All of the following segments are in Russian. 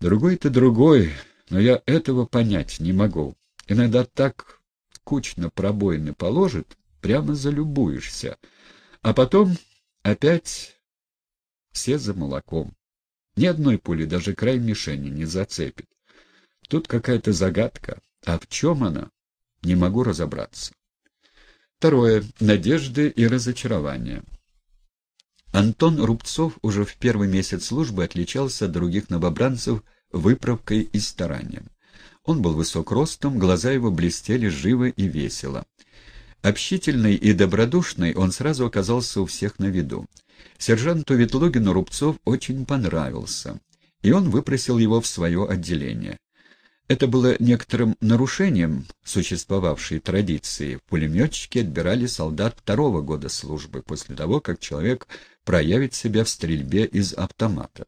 Другой-то другой, но я этого понять не могу. Иногда так кучно пробоины положит, прямо залюбуешься. А потом опять все за молоком. Ни одной пули даже край мишени не зацепит. Тут какая-то загадка. А в чем она? Не могу разобраться. Второе. Надежды и разочарования. Антон Рубцов уже в первый месяц службы отличался от других новобранцев выправкой и старанием. Он был высок ростом, глаза его блестели живо и весело. Общительный и добродушный, он сразу оказался у всех на виду. Сержанту Ветлугину Рубцов очень понравился, и он выпросил его в свое отделение. Это было некоторым нарушением существовавшей традиции. Пулеметчики отбирали солдат второго года службы, после того, как человек проявит себя в стрельбе из автомата.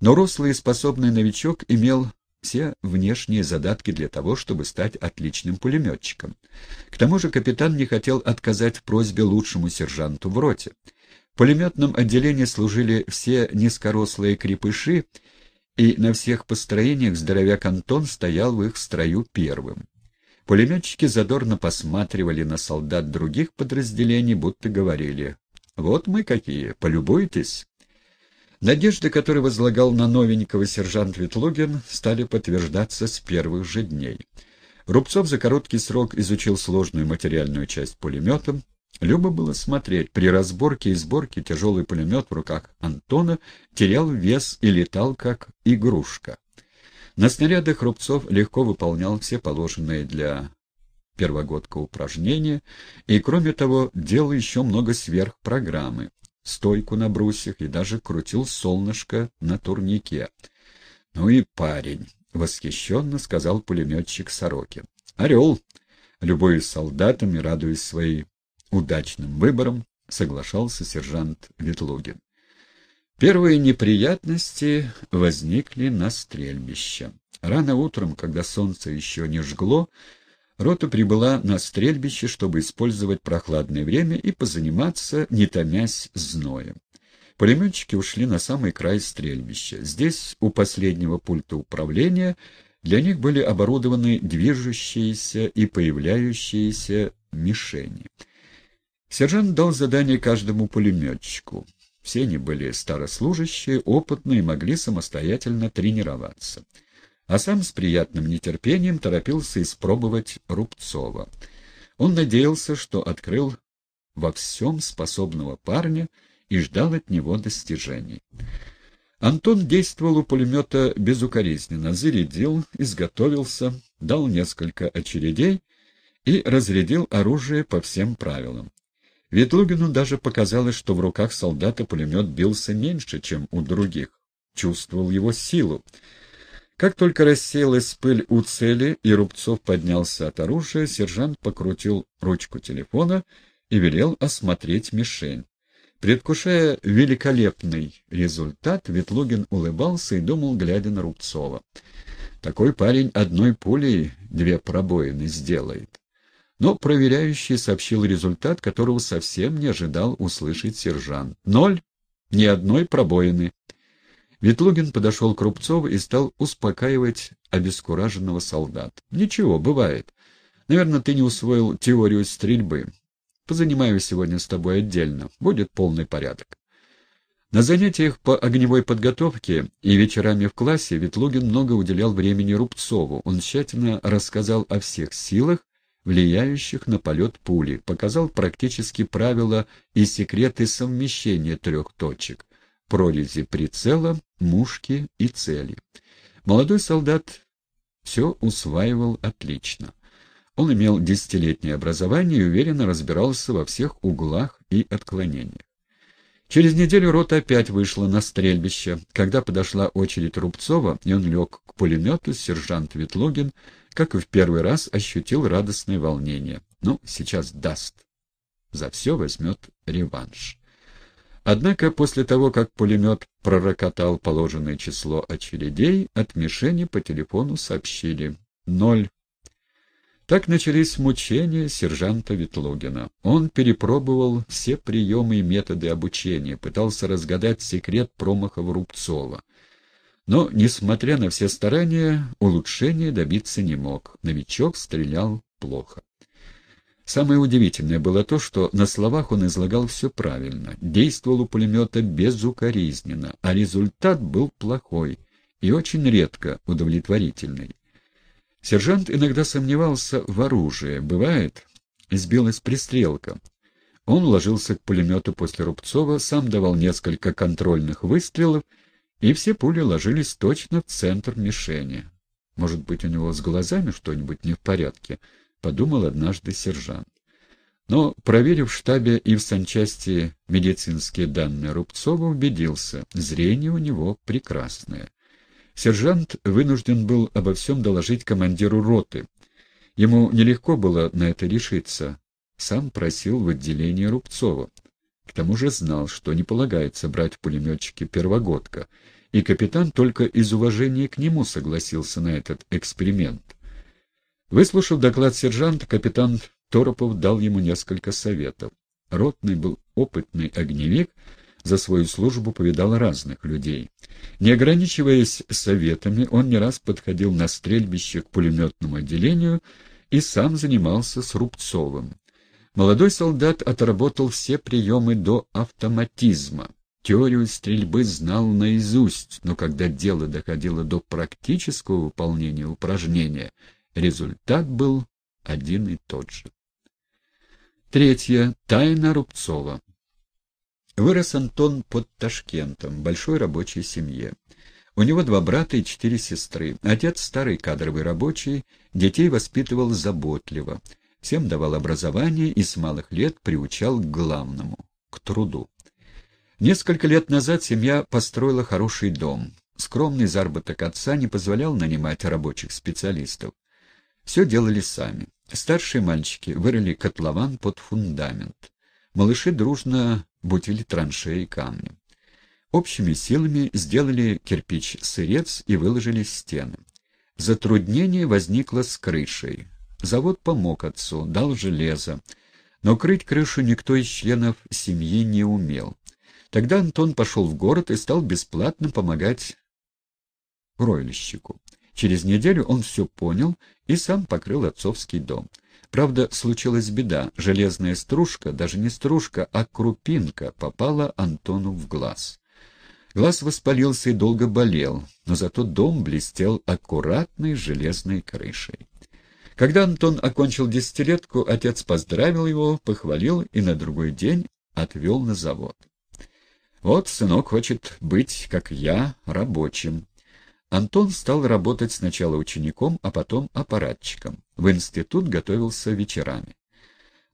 Но рослый и способный новичок имел все внешние задатки для того, чтобы стать отличным пулеметчиком. К тому же капитан не хотел отказать в просьбе лучшему сержанту в роте. В пулеметном отделении служили все низкорослые крепыши, и на всех построениях здоровяк Антон стоял в их строю первым. Пулеметчики задорно посматривали на солдат других подразделений, будто говорили «Вот мы какие, полюбуйтесь». Надежды, которые возлагал на новенького сержант Ветлугин, стали подтверждаться с первых же дней. Рубцов за короткий срок изучил сложную материальную часть пулемета, Любо было смотреть. При разборке и сборке тяжелый пулемет в руках Антона терял вес и летал, как игрушка. На снарядах Рубцов легко выполнял все положенные для первогодка упражнения и, кроме того, делал еще много сверхпрограммы, стойку на брусьях и даже крутил солнышко на турнике. «Ну и парень!» — восхищенно сказал пулеметчик Сорокин. «Орел!» любуясь солдатами, радуясь своей удачным выбором соглашался сержант Ветлугин. Первые неприятности возникли на стрельбище. Рано утром, когда солнце еще не жгло, рота прибыла на стрельбище, чтобы использовать прохладное время и позаниматься, не томясь зноем. Пулеметчики ушли на самый край стрельбища. Здесь, у последнего пульта управления, для них были оборудованы движущиеся и появляющиеся мишени. Сержант дал задание каждому пулеметчику. Все они были старослужащие, опытные и могли самостоятельно тренироваться. А сам с приятным нетерпением торопился испробовать Рубцова. Он надеялся, что открыл во всем способного парня и ждал от него достижений. Антон действовал у пулемета безукоризненно, зарядил, изготовился, дал несколько очередей и разрядил оружие по всем правилам. Ветлугину даже показалось, что в руках солдата пулемет бился меньше, чем у других. Чувствовал его силу. Как только рассеялась пыль у цели, и Рубцов поднялся от оружия, сержант покрутил ручку телефона и велел осмотреть мишень. Предвкушая великолепный результат, Ветлугин улыбался и думал, глядя на Рубцова. Такой парень одной пулей две пробоины сделает. Но проверяющий сообщил результат, которого совсем не ожидал услышать сержант. Ноль. Ни одной пробоины. Ветлугин подошел к Рубцову и стал успокаивать обескураженного солдата. «Ничего, бывает. Наверное, ты не усвоил теорию стрельбы. Позанимаюсь сегодня с тобой отдельно. Будет полный порядок». На занятиях по огневой подготовке и вечерами в классе Ветлугин много уделял времени Рубцову. Он тщательно рассказал о всех силах, влияющих на полет пули, показал практически правила и секреты совмещения трех точек — прорези прицела, мушки и цели. Молодой солдат все усваивал отлично. Он имел десятилетнее образование и уверенно разбирался во всех углах и отклонениях. Через неделю рота опять вышла на стрельбище. Когда подошла очередь Рубцова, и он лег к пулемету, сержант Ветлугин как и в первый раз, ощутил радостное волнение. Ну, сейчас даст. За все возьмет реванш. Однако после того, как пулемет пророкотал положенное число очередей, от мишени по телефону сообщили «ноль». Так начались мучения сержанта Ветлугина. Он перепробовал все приемы и методы обучения, пытался разгадать секрет промахов Рубцова. Но, несмотря на все старания, улучшения добиться не мог. Новичок стрелял плохо. Самое удивительное было то, что на словах он излагал все правильно, действовал у пулемета безукоризненно, а результат был плохой и очень редко удовлетворительный. Сержант иногда сомневался в оружии. Бывает, сбилась пристрелка. Он ложился к пулемету после Рубцова, сам давал несколько контрольных выстрелов, и все пули ложились точно в центр мишени. Может быть, у него с глазами что-нибудь не в порядке —— подумал однажды сержант. Но, проверив в штабе и в санчасти медицинские данные Рубцова, убедился, зрение у него прекрасное. Сержант вынужден был обо всем доложить командиру роты. Ему нелегко было на это решиться. Сам просил в отделении Рубцова. К тому же знал, что не полагается брать в пулеметчики первогодка, и капитан только из уважения к нему согласился на этот эксперимент. Выслушав доклад сержанта, капитан Торопов дал ему несколько советов. Ротный был опытный огневик, за свою службу повидал разных людей. Не ограничиваясь советами, он не раз подходил на стрельбище к пулеметному отделению и сам занимался с Рубцовым. Молодой солдат отработал все приемы до автоматизма. Теорию стрельбы знал наизусть, но когда дело доходило до практического выполнения упражнения, Результат был один и тот же. Третье. Тайна Рубцова. Вырос Антон под Ташкентом, в большой рабочей семье. У него два брата и четыре сестры. Отец старый кадровый рабочий, детей воспитывал заботливо. Всем давал образование и с малых лет приучал к главному — к труду. Несколько лет назад семья построила хороший дом. Скромный заработок отца не позволял нанимать рабочих специалистов. Все делали сами. Старшие мальчики вырыли котлован под фундамент. Малыши дружно бутили траншеи камни. Общими силами сделали кирпич-сырец и выложили стены. Затруднение возникло с крышей. Завод помог отцу, дал железо. Но крыть крышу никто из членов семьи не умел. Тогда Антон пошел в город и стал бесплатно помогать ройлищику. Через неделю он все понял и сам покрыл отцовский дом. Правда, случилась беда. Железная стружка, даже не стружка, а крупинка, попала Антону в глаз. Глаз воспалился и долго болел, но зато дом блестел аккуратной железной крышей. Когда Антон окончил десятилетку, отец поздравил его, похвалил и на другой день отвел на завод. «Вот сынок хочет быть, как я, рабочим. Антон стал работать сначала учеником, а потом аппаратчиком. В институт готовился вечерами.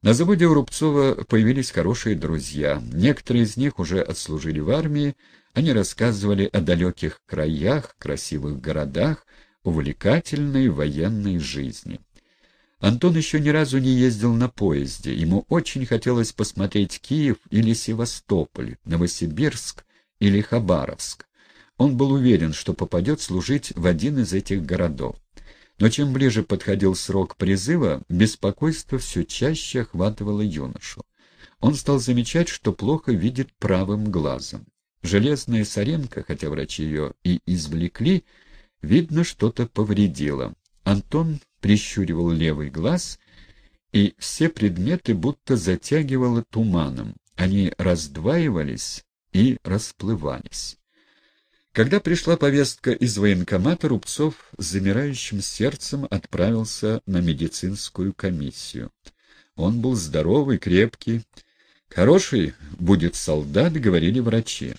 На заводе у Рубцова появились хорошие друзья. Некоторые из них уже отслужили в армии. Они рассказывали о далеких краях, красивых городах, увлекательной военной жизни. Антон еще ни разу не ездил на поезде. Ему очень хотелось посмотреть Киев или Севастополь, Новосибирск или Хабаровск. Он был уверен, что попадет служить в один из этих городов. Но чем ближе подходил срок призыва, беспокойство все чаще охватывало юношу. Он стал замечать, что плохо видит правым глазом. Железная соренка, хотя врачи ее и извлекли, видно, что-то повредило. Антон прищуривал левый глаз, и все предметы будто затягивало туманом. Они раздваивались и расплывались. Когда пришла повестка из военкомата, Рубцов с замирающим сердцем отправился на медицинскую комиссию. Он был здоровый, крепкий. Хороший будет солдат, говорили врачи.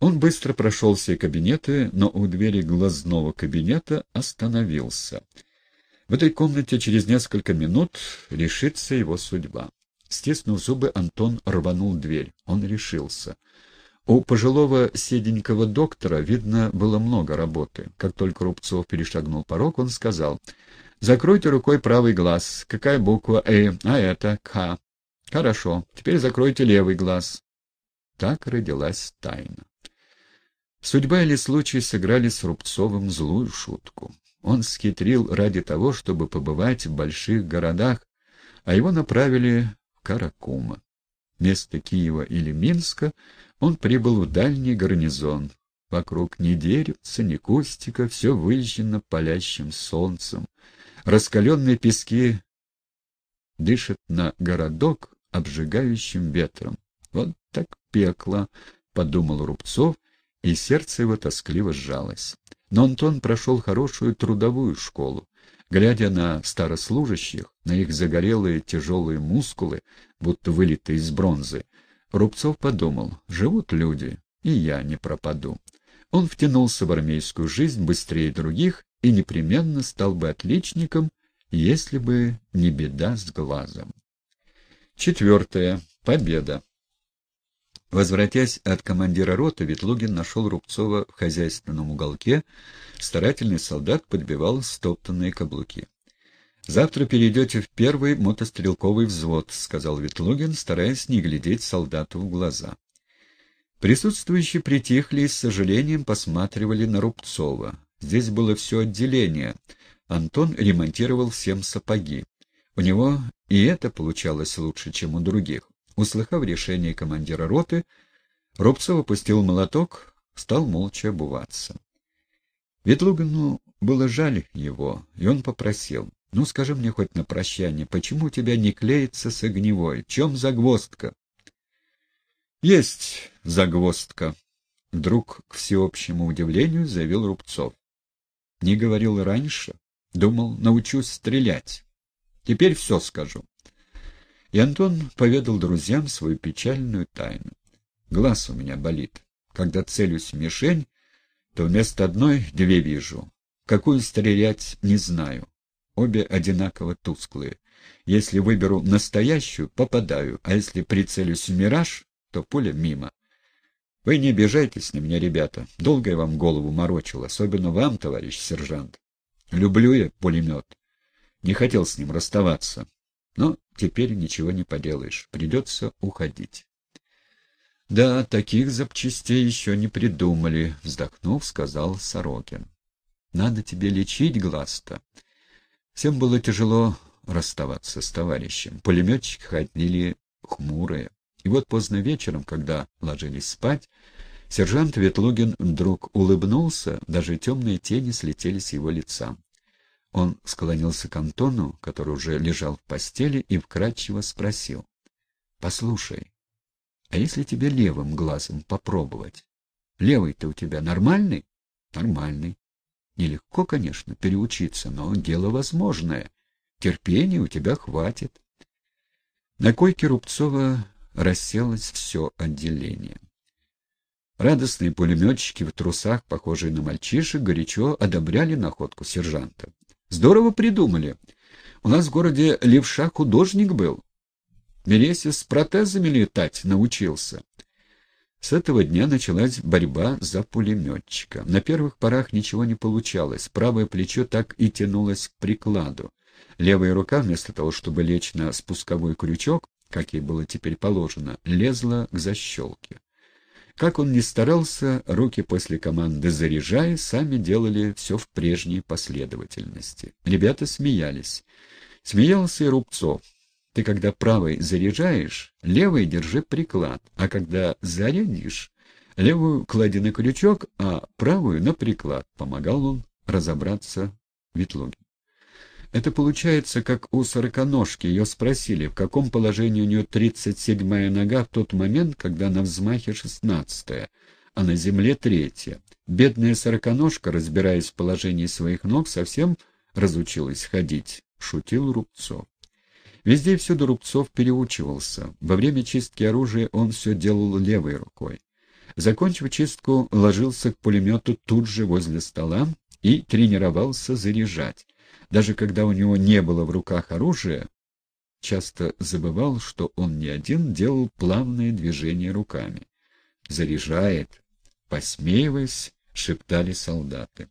Он быстро прошел все кабинеты, но у двери глазного кабинета остановился. В этой комнате через несколько минут решится его судьба. Стиснув зубы, Антон рванул дверь. Он решился. У пожилого седенького доктора, видно, было много работы. Как только Рубцов перешагнул порог, он сказал, «Закройте рукой правый глаз. Какая буква «Э», а это «К». Хорошо, теперь закройте левый глаз». Так родилась тайна. Судьба или случай сыграли с Рубцовым злую шутку. Он схитрил ради того, чтобы побывать в больших городах, а его направили в Каракума. Вместо Киева или Минска он прибыл в дальний гарнизон, Вокруг ни деревца, ни кустика, все выжжено палящим солнцем. Раскаленные пески дышат на городок обжигающим ветром. Вот так пекло, — подумал Рубцов, и сердце его тоскливо сжалось. Но Антон прошел хорошую трудовую школу. Глядя на старослужащих, на их загорелые тяжелые мускулы, будто вылитые из бронзы, Рубцов подумал, живут люди, и я не пропаду. Он втянулся в армейскую жизнь быстрее других и непременно стал бы отличником, если бы не беда с глазом. Четвертое. Победа. Возвратясь от командира роты, Ветлугин нашел Рубцова в хозяйственном уголке. Старательный солдат подбивал стоптанные каблуки. «Завтра перейдете в первый мотострелковый взвод», — сказал Ветлугин, стараясь не глядеть солдату в глаза. Присутствующие притихли и с сожалением посматривали на Рубцова. Здесь было все отделение. Антон ремонтировал всем сапоги. У него и это получалось лучше, чем у других. Услыхав решение командира роты, Рубцов опустил молоток, стал молча обуваться. Ветлугину было жаль его, и он попросил. «Ну, скажи мне хоть на прощание, почему у тебя не клеится с огневой? В чем загвоздка?» «Есть загвоздка», — вдруг, к всеобщему удивлению, заявил Рубцов. «Не говорил раньше. Думал, научусь стрелять. Теперь все скажу». И Антон поведал друзьям свою печальную тайну. «Глаз у меня болит. Когда целюсь в мишень, то вместо одной две вижу. Какую стрелять, не знаю. Обе одинаково тусклые. Если выберу настоящую, попадаю, а если прицелюсь в мираж, то пуля мимо. Вы не обижайтесь на меня, ребята. Долго я вам голову морочил, особенно вам, товарищ сержант. Люблю я пулемет. Не хотел с ним расставаться. Но теперь ничего не поделаешь. Придется уходить. «Да, таких запчастей еще не придумали», — вздохнув, сказал Сорокин. «Надо тебе лечить глаз-то». Всем было тяжело расставаться с товарищем. Пулеметчики ходили хмурые. И вот поздно вечером, когда ложились спать, сержант Ветлугин вдруг улыбнулся, даже темные тени слетели с его лица. Он склонился к Антону, который уже лежал в постели, и вкратчиво спросил. — Послушай, а если тебе левым глазом попробовать? Левый-то у тебя нормальный? — Нормальный. Нелегко, конечно, переучиться, но дело возможное. Терпения у тебя хватит. На койке Рубцова расселось все отделение. Радостные пулеметчики в трусах, похожие на мальчишек, горячо одобряли находку сержанта. «Здорово придумали. У нас в городе левша художник был. Мересис с протезами летать научился». С этого дня началась борьба за пулеметчика. На первых порах ничего не получалось. Правое плечо так и тянулось к прикладу. Левая рука, вместо того, чтобы лечь на спусковой крючок, как ей было теперь положено, лезла к защелке. Как он ни старался, руки после команды «заряжай» сами делали все в прежней последовательности. Ребята смеялись. Смеялся и Рубцов. Ты когда правой заряжаешь, левой держи приклад, а когда зарядишь, левую клади на крючок, а правую на приклад. Помогал он разобраться Ветлугин. Это получается, как у сороконожки. Ее спросили, в каком положении у нее тридцать седьмая нога в тот момент, когда на взмахе шестнадцатая, а на земле третья. Бедная сороконожка, разбираясь в положении своих ног, совсем разучилась ходить, — шутил Рубцов. Везде и всюду Рубцов переучивался. Во время чистки оружия он все делал левой рукой. Закончив чистку, ложился к пулемету тут же возле стола и тренировался заряжать. Даже когда у него не было в руках оружия, часто забывал, что он не один делал плавные движения руками. «Заряжает!» — посмеиваясь, шептали солдаты.